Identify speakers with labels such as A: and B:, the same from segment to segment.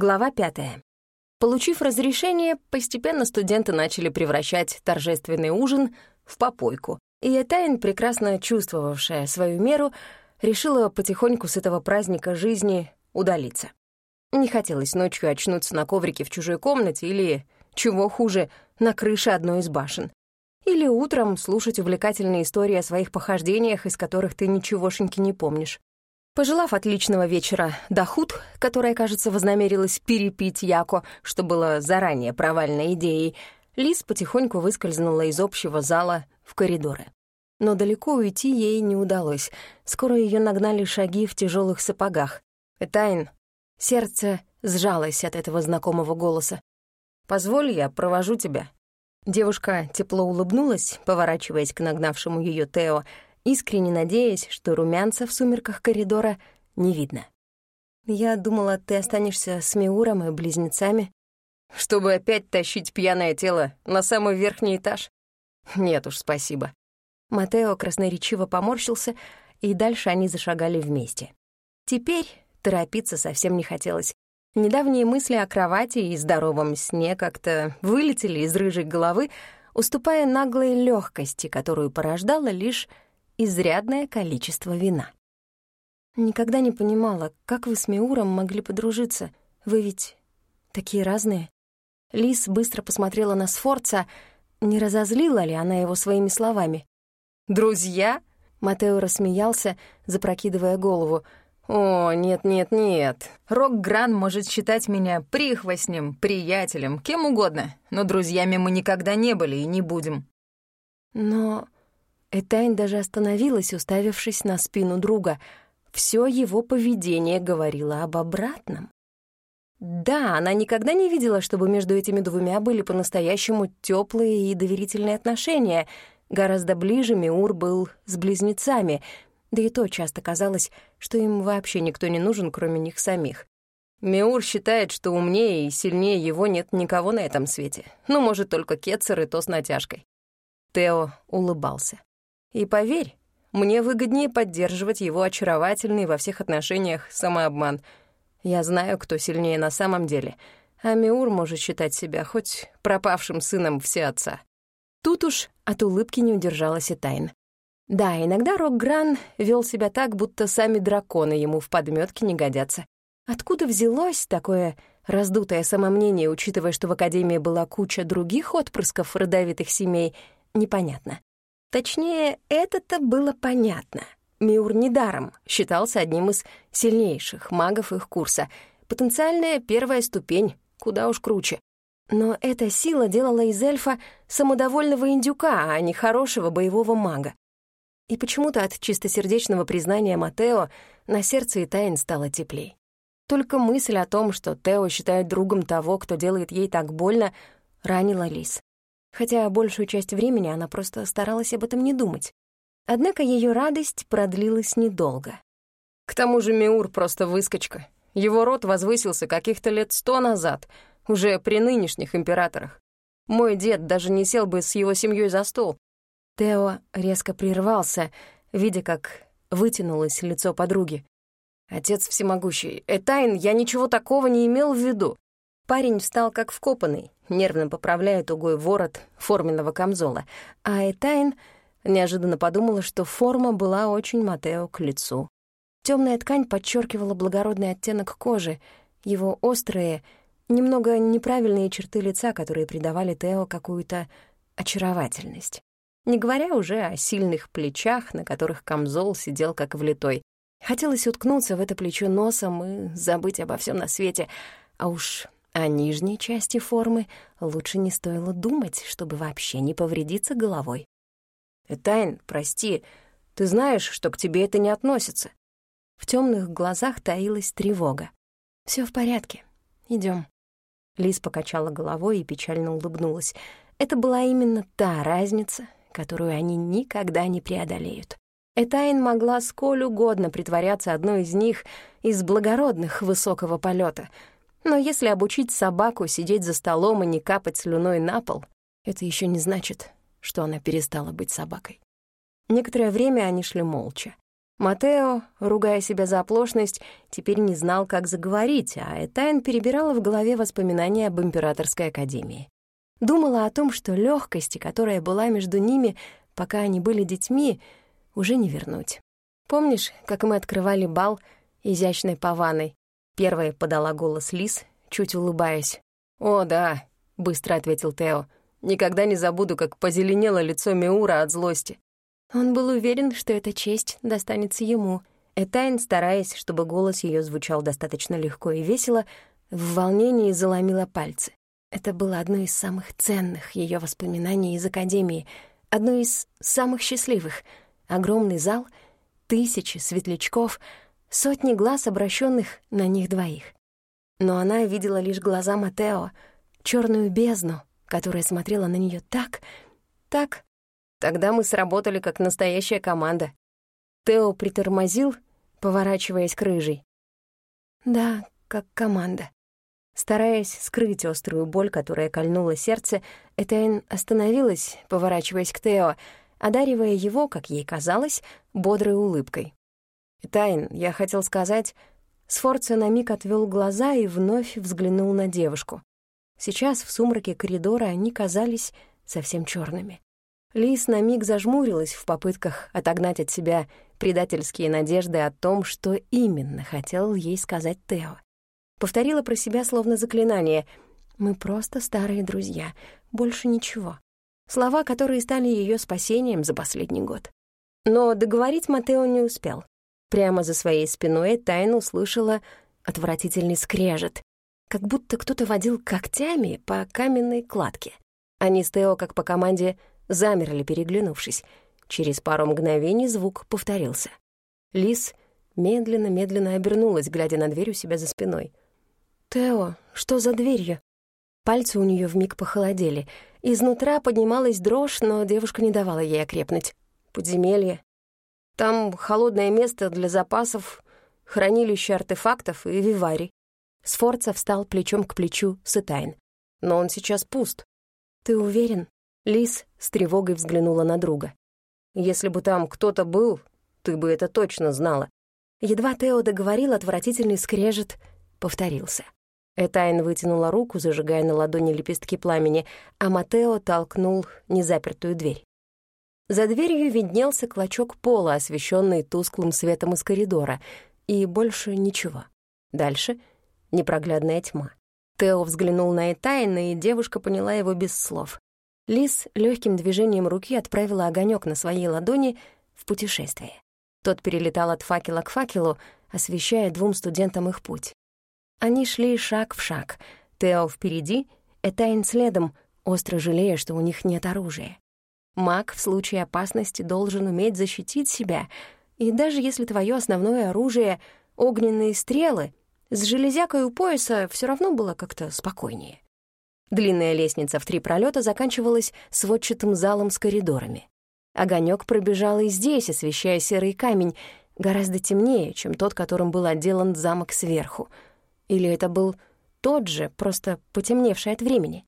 A: Глава пятая. Получив разрешение, постепенно студенты начали превращать торжественный ужин в попойку, и Этайн, прекрасно чувствовавшая свою меру, решила потихоньку с этого праздника жизни удалиться. Не хотелось ночью очнуться на коврике в чужой комнате или, чего хуже, на крыше одной из башен. Или утром слушать увлекательные истории о своих похождениях, из которых ты ничегошеньки не помнишь. Пожелав отличного вечера Дахут, которая, кажется, вознамерилась перепить Яко, что было заранее провальной идеей, Лис потихоньку выскользнула из общего зала в коридоры. Но далеко уйти ей не удалось. Скоро ее нагнали шаги в тяжелых сапогах. «Этайн!» Сердце сжалось от этого знакомого голоса. «Позволь, я провожу тебя». Девушка тепло улыбнулась, поворачиваясь к нагнавшему ее Тео, искренне надеясь, что румянца в сумерках коридора не видно. «Я думала, ты останешься с Миуром и близнецами». «Чтобы опять тащить пьяное тело на самый верхний этаж?» «Нет уж, спасибо». Матео красноречиво поморщился, и дальше они зашагали вместе. Теперь торопиться совсем не хотелось. Недавние мысли о кровати и здоровом сне как-то вылетели из рыжей головы, уступая наглой легкости, которую порождало лишь изрядное количество вина. Никогда не понимала, как вы с Миуром могли подружиться. Вы ведь такие разные. Лис быстро посмотрела на Сфорца, не разозлила ли она его своими словами. «Друзья?» — Матео рассмеялся, запрокидывая голову. «О, нет-нет-нет. Рок-Гран может считать меня прихвостнем, приятелем, кем угодно, но друзьями мы никогда не были и не будем». Но Этайн даже остановилась, уставившись на спину друга. Все его поведение говорило об обратном. Да, она никогда не видела, чтобы между этими двумя были по-настоящему теплые и доверительные отношения. Гораздо ближе Миур был с близнецами, да и то часто казалось, что им вообще никто не нужен, кроме них самих. Миур считает, что умнее и сильнее его нет никого на этом свете. Ну, может, только Кетцер и то с натяжкой. Тео улыбался. И поверь, мне выгоднее поддерживать его очаровательный во всех отношениях самообман. Я знаю, кто сильнее на самом деле, а Миур может считать себя хоть пропавшим сыном все отца. Тут уж от улыбки не удержалась и Тайн. Да, иногда Рокгран вел себя так, будто сами драконы ему в подметке не годятся. Откуда взялось такое раздутое самомнение, учитывая, что в Академии была куча других отпрысков родовитых семей, непонятно. Точнее, это-то было понятно. Миур недаром считался одним из сильнейших магов их курса. Потенциальная первая ступень, куда уж круче. Но эта сила делала из эльфа самодовольного индюка, а не хорошего боевого мага. И почему-то от чистосердечного признания Матео на сердце и тайн стало теплей. Только мысль о том, что Тео считает другом того, кто делает ей так больно, ранила Лис хотя большую часть времени она просто старалась об этом не думать. Однако ее радость продлилась недолго. К тому же Миур просто выскочка. Его род возвысился каких-то лет сто назад, уже при нынешних императорах. Мой дед даже не сел бы с его семьей за стол. Тео резко прервался, видя, как вытянулось лицо подруги. «Отец всемогущий, Этайн, я ничего такого не имел в виду». Парень встал как вкопанный, нервно поправляя тугой ворот форменного камзола, а Этайн неожиданно подумала, что форма была очень Матео к лицу. Темная ткань подчеркивала благородный оттенок кожи, его острые, немного неправильные черты лица, которые придавали Тео какую-то очаровательность. Не говоря уже о сильных плечах, на которых камзол сидел как влитой. Хотелось уткнуться в это плечо носом и забыть обо всем на свете, а уж о нижней части формы лучше не стоило думать, чтобы вообще не повредиться головой. «Этайн, прости, ты знаешь, что к тебе это не относится?» В темных глазах таилась тревога. Все в порядке. Идем. Лис покачала головой и печально улыбнулась. Это была именно та разница, которую они никогда не преодолеют. Этайн могла сколь угодно притворяться одной из них из благородных высокого полета — но если обучить собаку сидеть за столом и не капать слюной на пол, это еще не значит, что она перестала быть собакой. Некоторое время они шли молча. Матео, ругая себя за оплошность, теперь не знал, как заговорить, а Этайн перебирала в голове воспоминания об Императорской Академии. Думала о том, что легкости, которая была между ними, пока они были детьми, уже не вернуть. Помнишь, как мы открывали бал изящной паваной? Первая подала голос Лис, чуть улыбаясь. «О, да», — быстро ответил Тео. «Никогда не забуду, как позеленело лицо Меура от злости. Он был уверен, что эта честь достанется ему. Этайн, стараясь, чтобы голос ее звучал достаточно легко и весело, в волнении заломила пальцы. Это было одно из самых ценных ее воспоминаний из Академии, одно из самых счастливых. Огромный зал, тысячи светлячков, сотни глаз, обращенных на них двоих. Но она видела лишь глаза Матео, черную бездну, которая смотрела на нее так, так, Тогда мы сработали как настоящая команда. Тео притормозил, поворачиваясь к рыжей. Да, как команда. Стараясь скрыть острую боль, которая кольнула сердце, Этайн остановилась, поворачиваясь к Тео, одаривая его, как ей казалось, бодрой улыбкой. «Этайн, я хотел сказать...» Сфорца на миг отвел глаза и вновь взглянул на девушку. Сейчас в сумраке коридора они казались совсем черными. Лис на миг зажмурилась в попытках отогнать от себя предательские надежды о том, что именно хотел ей сказать Тео. Повторила про себя словно заклинание «Мы просто старые друзья, больше ничего». Слова, которые стали ее спасением за последний год. Но договорить Матео не успел. Прямо за своей спиной тайно услышала отвратительный скрежет, как будто кто-то водил когтями по каменной кладке. Они с Тео, как по команде, замерли, переглянувшись. Через пару мгновений звук повторился. Лис медленно-медленно обернулась, глядя на дверь у себя за спиной. «Тео, что за дверью?» Пальцы у нее вмиг похолодели. Изнутра поднималась дрожь, но девушка не давала ей окрепнуть. «Подземелье. Там холодное место для запасов, хранилище артефактов и виварий». Сфорца встал плечом к плечу с Этайн. «Но он сейчас пуст». «Ты уверен?» Лис с тревогой взглянула на друга. «Если бы там кто-то был, ты бы это точно знала». Едва Тео договорил, отвратительный скрежет повторился. Этайн вытянула руку, зажигая на ладони лепестки пламени, а Матео толкнул незапертую дверь. За дверью виднелся клочок пола, освещенный тусклым светом из коридора, и больше ничего. Дальше — непроглядная тьма. Тео взглянул на Этайна, и девушка поняла его без слов. Лис легким движением руки отправила огонек на своей ладони в путешествие. Тот перелетал от факела к факелу, освещая двум студентам их путь. Они шли шаг в шаг. Тео впереди, Этайн следом, остро жалея, что у них нет оружия. Маг в случае опасности должен уметь защитить себя, и даже если твое основное оружие — огненные стрелы, с железякой у пояса все равно было как-то спокойнее. Длинная лестница в три пролета заканчивалась сводчатым залом с коридорами. Огонек пробежал и здесь, освещая серый камень, гораздо темнее, чем тот, которым был отделан замок сверху. Или это был тот же, просто потемневший от времени.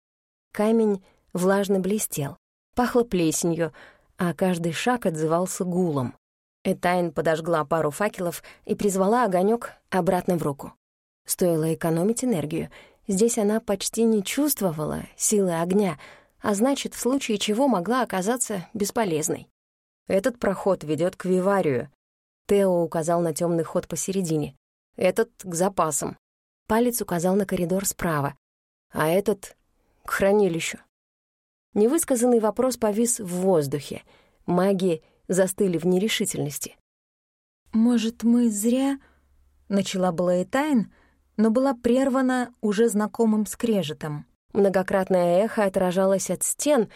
A: Камень влажно блестел, пахло плесенью, а каждый шаг отзывался гулом. Этайн подожгла пару факелов и призвала огонек обратно в руку. Стоило экономить энергию — Здесь она почти не чувствовала силы огня, а значит, в случае чего могла оказаться бесполезной. Этот проход ведет к виварию. Тео указал на темный ход посередине. Этот — к запасам. Палец указал на коридор справа. А этот — к хранилищу. Невысказанный вопрос повис в воздухе. Маги застыли в нерешительности.
B: «Может, мы зря...» — начала была Этайн, но была прервана уже знакомым скрежетом.
A: Многократное эхо отражалось от стен,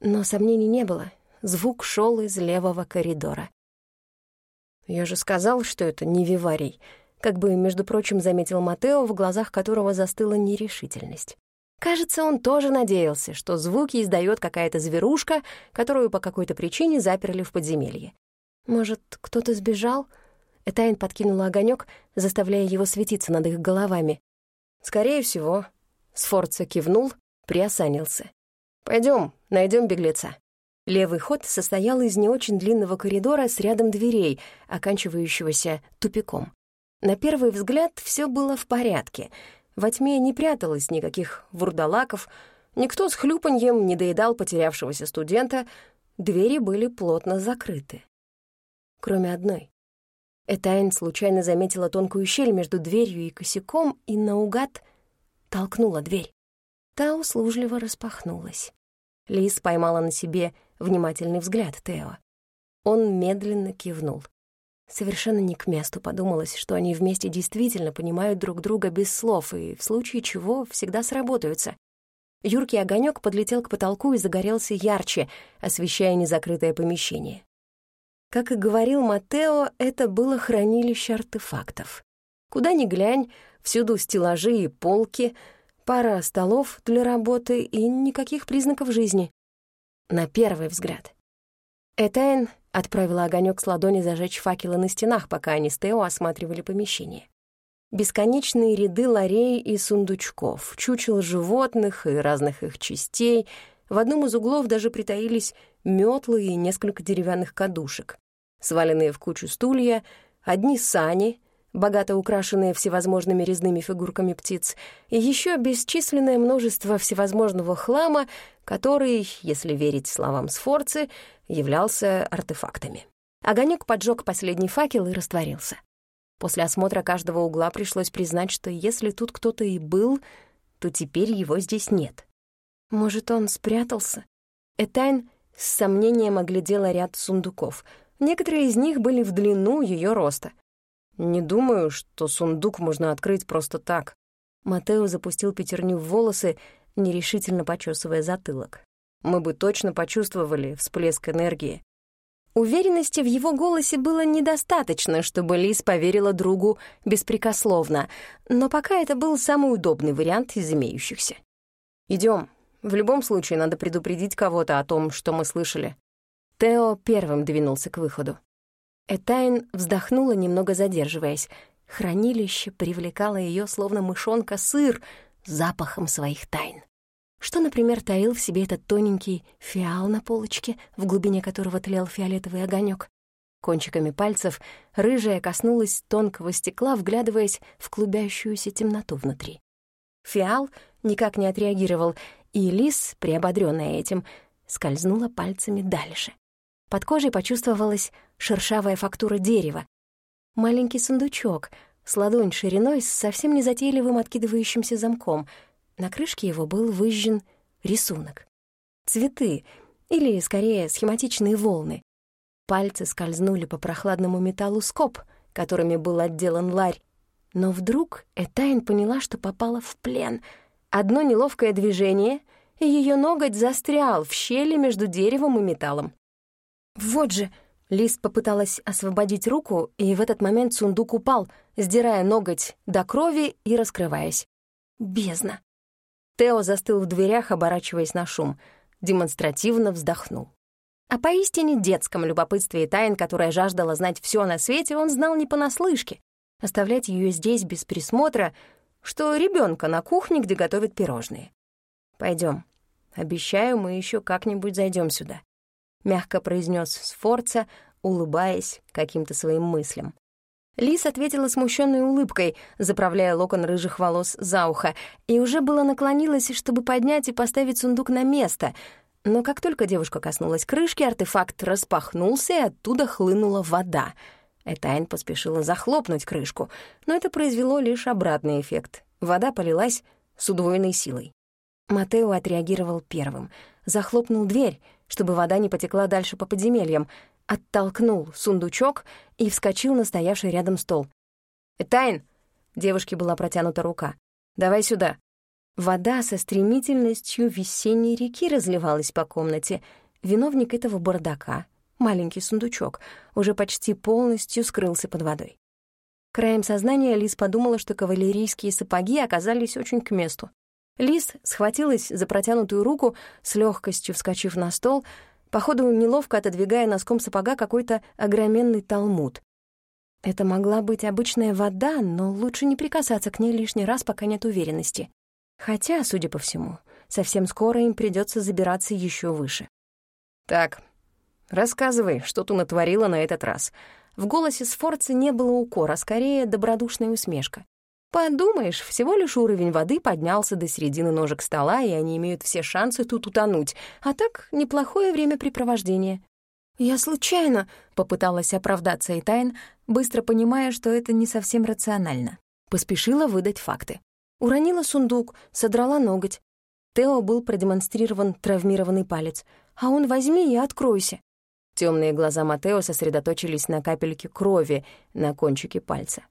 A: но сомнений не было. Звук шел из левого коридора. «Я же сказал, что это не виварий», как бы, между прочим, заметил Матео, в глазах которого застыла нерешительность. Кажется, он тоже надеялся, что звуки издает какая-то зверушка, которую по какой-то причине заперли в подземелье. Может, кто-то сбежал? Этайн подкинула огонек, заставляя его светиться над их головами. «Скорее всего». Сфорца кивнул, приосанился. Пойдем, найдем беглеца». Левый ход состоял из не очень длинного коридора с рядом дверей, оканчивающегося тупиком. На первый взгляд все было в порядке. Во тьме не пряталось никаких вурдалаков, никто с хлюпаньем не доедал потерявшегося студента, двери были плотно закрыты. Кроме одной. Этайн случайно заметила тонкую щель между дверью и косяком и наугад толкнула дверь. Та услужливо распахнулась. Лис поймала на себе внимательный взгляд Тео. Он медленно кивнул. Совершенно не к месту подумалось, что они вместе действительно понимают друг друга без слов и в случае чего всегда сработаются. Юркий огонек подлетел к потолку и загорелся ярче, освещая незакрытое помещение. Как и говорил Матео, это было хранилище артефактов. Куда ни глянь, всюду стеллажи и полки, пара столов для работы и никаких признаков жизни. На первый взгляд. Этайн отправила огонек с ладони зажечь факелы на стенах, пока они с Тео осматривали помещение. Бесконечные ряды ларей и сундучков, чучел животных и разных их частей. В одном из углов даже притаились метлы и несколько деревянных кадушек. Сваленные в кучу стулья, одни сани, богато украшенные всевозможными резными фигурками птиц, и еще бесчисленное множество всевозможного хлама, который, если верить словам Сфорцы, являлся артефактами. Огонек поджег последний факел и растворился. После осмотра каждого угла пришлось признать, что если тут кто-то и был, то теперь его здесь нет. Может, он спрятался? Этайн с сомнением оглядела ряд сундуков. Некоторые из них были в длину ее роста. «Не думаю, что сундук можно открыть просто так». Матео запустил пятерню в волосы, нерешительно почесывая затылок. «Мы бы точно почувствовали всплеск энергии. Уверенности в его голосе было недостаточно, чтобы Лиз поверила другу беспрекословно, но пока это был самый удобный вариант из имеющихся. Идем. В любом случае надо предупредить кого-то о том, что мы слышали». Тео первым двинулся к выходу. Этайн вздохнула, немного задерживаясь. Хранилище привлекало ее, словно мышонка, сыр запахом своих тайн. Что, например, таил в себе этот тоненький фиал на полочке, в глубине которого тлел фиолетовый огонек. Кончиками пальцев рыжая коснулась тонкого стекла, вглядываясь в клубящуюся темноту внутри. Фиал никак не отреагировал, и лис, приободрённая этим, скользнула пальцами дальше. Под кожей почувствовалась шершавая фактура дерева. Маленький сундучок с ладонь шириной с совсем незатейливым откидывающимся замком — на крышке его был выжжен рисунок. Цветы, или, скорее, схематичные волны. Пальцы скользнули по прохладному металлу скоб, которыми был отделан ларь. Но вдруг Этайн поняла, что попала в плен. Одно неловкое движение, и ее ноготь застрял в щели между деревом и металлом. «Вот же!» Лиз попыталась освободить руку, и в этот момент сундук упал, сдирая ноготь до крови и раскрываясь. Бездна. Тео застыл в дверях, оборачиваясь на шум. Демонстративно вздохнул. О поистине детском любопытстве и тайн, которая жаждала знать все на свете, он знал не понаслышке. Оставлять ее здесь без присмотра, что ребенка на кухне, где готовят пирожные. Пойдем. Обещаю, мы еще как-нибудь зайдем сюда», — мягко произнес Сфорца, улыбаясь каким-то своим мыслям. Лис ответила смущенной улыбкой, заправляя локон рыжих волос за ухо, и уже было наклонилась, чтобы поднять и поставить сундук на место. Но как только девушка коснулась крышки, артефакт распахнулся, и оттуда хлынула вода. Этайн поспешила захлопнуть крышку, но это произвело лишь обратный эффект. Вода полилась с удвоенной силой. Матео отреагировал первым. Захлопнул дверь, чтобы вода не потекла дальше по подземельям — оттолкнул сундучок и вскочил на стоявший рядом стол. «Этайн!» — девушке была протянута рука. «Давай сюда». Вода со стремительностью весенней реки разливалась по комнате. Виновник этого бардака, маленький сундучок, уже почти полностью скрылся под водой. Краем сознания Лис подумала, что кавалерийские сапоги оказались очень к месту. Лис схватилась за протянутую руку, с легкостью вскочив на стол — походу неловко отодвигая носком сапога какой-то огроменный талмуд. Это могла быть обычная вода, но лучше не прикасаться к ней лишний раз, пока нет уверенности. Хотя, судя по всему, совсем скоро им придется забираться еще выше. «Так, рассказывай, что ты натворила на этот раз». В голосе Сфорца не было укора, скорее добродушная усмешка. Подумаешь, всего лишь уровень воды поднялся до середины ножек стола, и они имеют все шансы тут утонуть. А так, неплохое времяпрепровождение. «Я случайно», — попыталась оправдаться Этайн, быстро понимая, что это не совсем рационально. Поспешила выдать факты. Уронила сундук, содрала ноготь. Тео был продемонстрирован травмированный палец. «А он возьми и откройся». Темные глаза Матео сосредоточились на капельке крови на кончике пальца.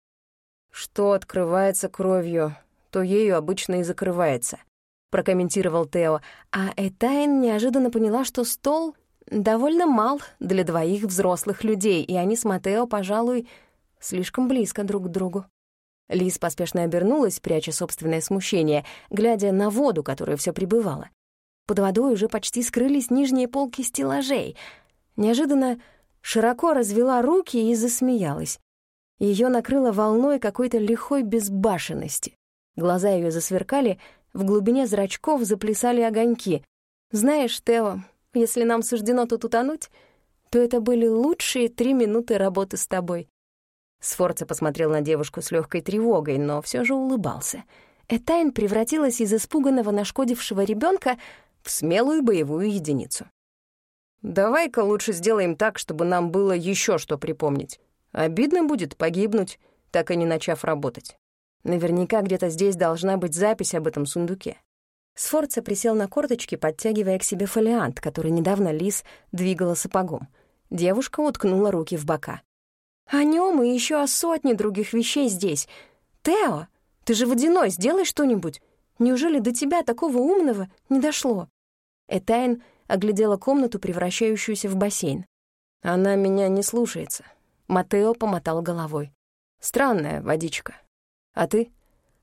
A: «Что открывается кровью, то ею обычно и закрывается», — прокомментировал Тео, а Этайн неожиданно поняла, что стол довольно мал для двоих взрослых людей, и они с Матео, пожалуй, слишком близко друг к другу. Лиз поспешно обернулась, пряча собственное смущение, глядя на воду, которая все прибывала. Под водой уже почти скрылись нижние полки стеллажей — Неожиданно широко развела руки и засмеялась. Ее накрыло волной какой-то лихой безбашенности. Глаза ее засверкали, в глубине зрачков заплясали огоньки. «Знаешь, Тео, если нам суждено тут утонуть, то это были лучшие три минуты работы с тобой». Сфорца посмотрел на девушку с легкой тревогой, но все же улыбался. Этайн превратилась из испуганного нашкодившего ребенка в смелую боевую единицу. Давай-ка лучше сделаем так, чтобы нам было еще что припомнить. Обидно будет погибнуть, так и не начав работать. Наверняка где-то здесь должна быть запись об этом сундуке. Сфорца присел на корточки, подтягивая к себе фолиант, который недавно Лис двигала сапогом. Девушка уткнула руки в бока. «О нем и еще о сотне других вещей здесь. Тео, ты же водяной, сделай что-нибудь. Неужели до тебя такого умного не дошло?» Этайн оглядела комнату, превращающуюся в бассейн. «Она меня не слушается». Матео помотал головой. «Странная водичка. А ты?»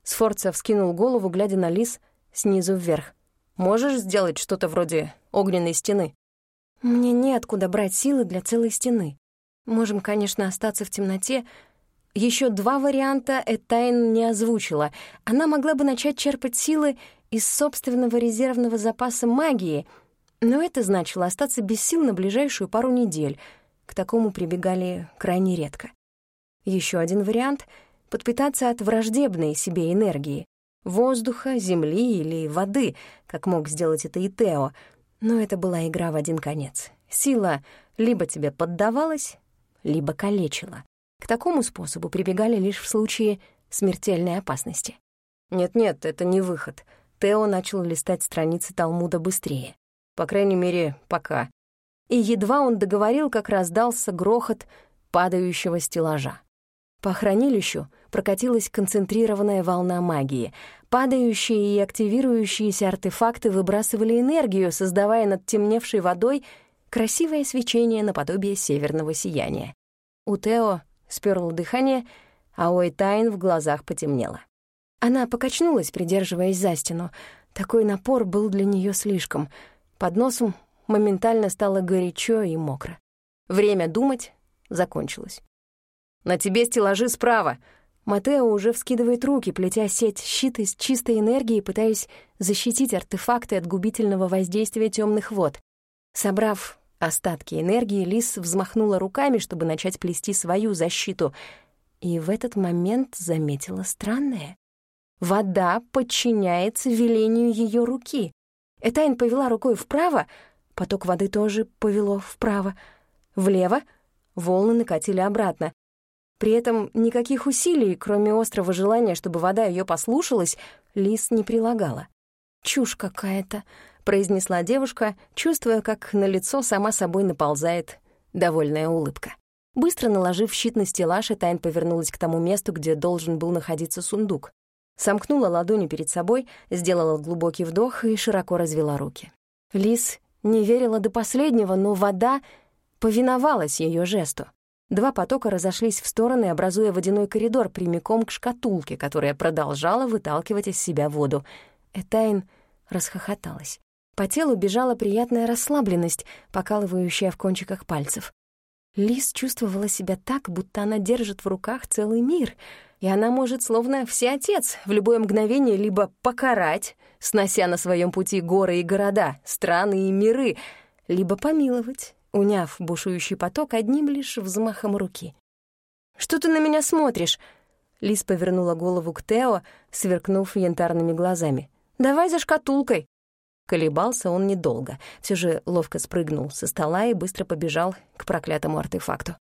A: Сфорца вскинул голову, глядя на лис снизу вверх. «Можешь сделать что-то вроде огненной стены?» «Мне неоткуда брать силы для целой стены. Можем, конечно, остаться в темноте. Еще два варианта Этайн не озвучила. Она могла бы начать черпать силы из собственного резервного запаса магии — но это значило остаться без сил на ближайшую пару недель. К такому прибегали крайне редко. Еще один вариант — подпитаться от враждебной себе энергии — воздуха, земли или воды, как мог сделать это и Тео. Но это была игра в один конец. Сила либо тебе поддавалась, либо калечила. К такому способу прибегали лишь в случае смертельной опасности. Нет-нет, это не выход. Тео начал листать страницы Талмуда быстрее. По крайней мере, пока. И едва он договорил, как раздался грохот падающего стеллажа. По хранилищу прокатилась концентрированная волна магии. Падающие и активирующиеся артефакты выбрасывали энергию, создавая над темневшей водой красивое свечение наподобие северного сияния. У Тео сперло дыхание, а у Этайн в глазах потемнело. Она покачнулась, придерживаясь за стену. Такой напор был для нее слишком — под носом моментально стало горячо и мокро. Время думать закончилось. «На тебе стеллажи справа!» Матео уже вскидывает руки, плетя сеть щит из чистой энергии, пытаясь защитить артефакты от губительного воздействия темных вод. Собрав остатки энергии, Лис взмахнула руками, чтобы начать плести свою защиту, и в этот момент заметила странное. Вода подчиняется велению ее руки. Этайн повела рукой вправо, поток воды тоже повело вправо. Влево волны накатили обратно. При этом никаких усилий, кроме острого желания, чтобы вода ее послушалась, Лис не прилагала. «Чушь какая-то», — произнесла девушка, чувствуя, как на лицо сама собой наползает довольная улыбка. Быстро наложив щит на стеллаж, Этайн повернулась к тому месту, где должен был находиться сундук. Сомкнула ладони перед собой, сделала глубокий вдох и широко развела руки. Лис не верила до последнего, но вода повиновалась ее жесту. Два потока разошлись в стороны, образуя водяной коридор прямиком к шкатулке, которая продолжала выталкивать из себя воду. Этайн расхохоталась. По телу бежала приятная расслабленность, покалывающая в кончиках пальцев. Лис чувствовала себя так, будто она держит в руках целый мир — и она может, словно всеотец, в любое мгновение либо покарать, снося на своем пути горы и города, страны и миры, либо помиловать, уняв бушующий поток одним лишь взмахом руки. «Что ты на меня смотришь?» Лис повернула голову к Тео, сверкнув янтарными глазами. «Давай за шкатулкой!» Колебался он недолго, все же ловко спрыгнул со стола и быстро побежал к проклятому артефакту.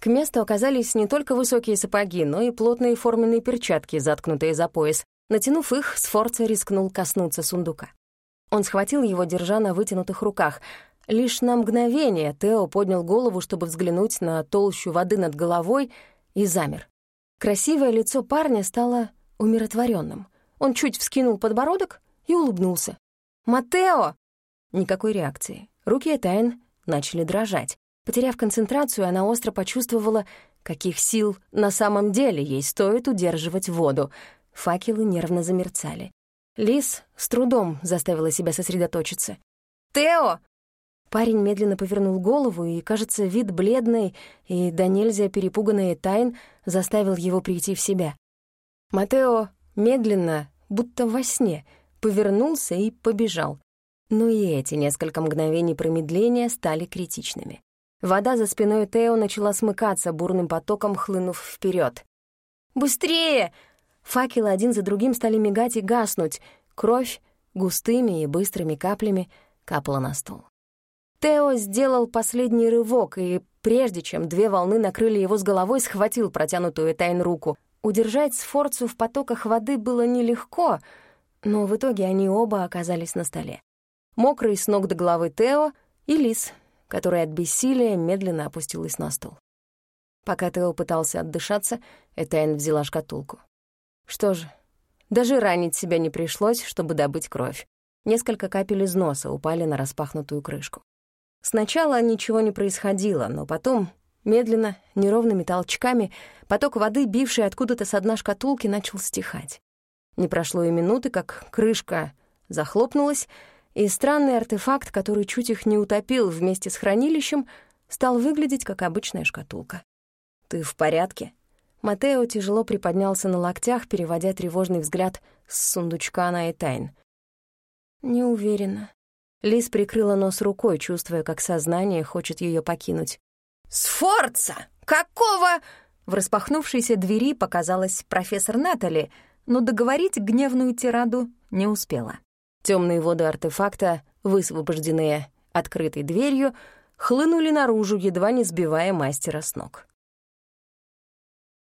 A: К месту оказались не только высокие сапоги, но и плотные форменные перчатки, заткнутые за пояс. Натянув их, Сфорца рискнул коснуться сундука. Он схватил его, держа на вытянутых руках. Лишь на мгновение Тео поднял голову, чтобы взглянуть на толщу воды над головой, и замер. Красивое лицо парня стало умиротворенным. Он чуть вскинул подбородок и улыбнулся. «Матео!» Никакой реакции. Руки Этайн начали дрожать. Потеряв концентрацию, она остро почувствовала, каких сил на самом деле ей стоит удерживать воду. Факелы нервно замерцали. Лис с трудом заставила себя сосредоточиться. «Тео!» Парень медленно повернул голову, и, кажется, вид бледный и до нельзя перепуганный Тайн заставил его прийти в себя. Матео медленно, будто во сне, повернулся и побежал. Но и эти несколько мгновений промедления стали критичными. Вода за спиной Тео начала смыкаться, бурным потоком хлынув вперед. «Быстрее!» Факелы один за другим стали мигать и гаснуть. Кровь густыми и быстрыми каплями капала на стол. Тео сделал последний рывок, и прежде чем две волны накрыли его с головой, схватил протянутую Тайн руку. Удержать Сфорцу в потоках воды было нелегко, но в итоге они оба оказались на столе. Мокрый с ног до головы Тео и Лис, которая от бессилия медленно опустилась на стол. Пока Тео пытался отдышаться, Этайн взяла шкатулку. Что же, даже ранить себя не пришлось, чтобы добыть кровь. Несколько капель из носа упали на распахнутую крышку. Сначала ничего не происходило, но потом, медленно, неровными толчками, поток воды, бивший откуда-то с дна шкатулки, начал стихать. Не прошло и минуты, как крышка захлопнулась, и странный артефакт, который чуть их не утопил вместе с хранилищем, стал выглядеть как обычная шкатулка. «Ты в порядке?» Матео тяжело приподнялся на локтях, переводя тревожный взгляд с сундучка на Этайн. «Не уверена», Лис прикрыла нос рукой, чувствуя, как сознание хочет ее покинуть. «Сфорца! Какого?» В распахнувшейся двери показалась профессор Натали, но договорить гневную тираду не успела. Темные воды артефакта, высвобожденные открытой дверью, хлынули наружу, едва не сбивая мастера с ног.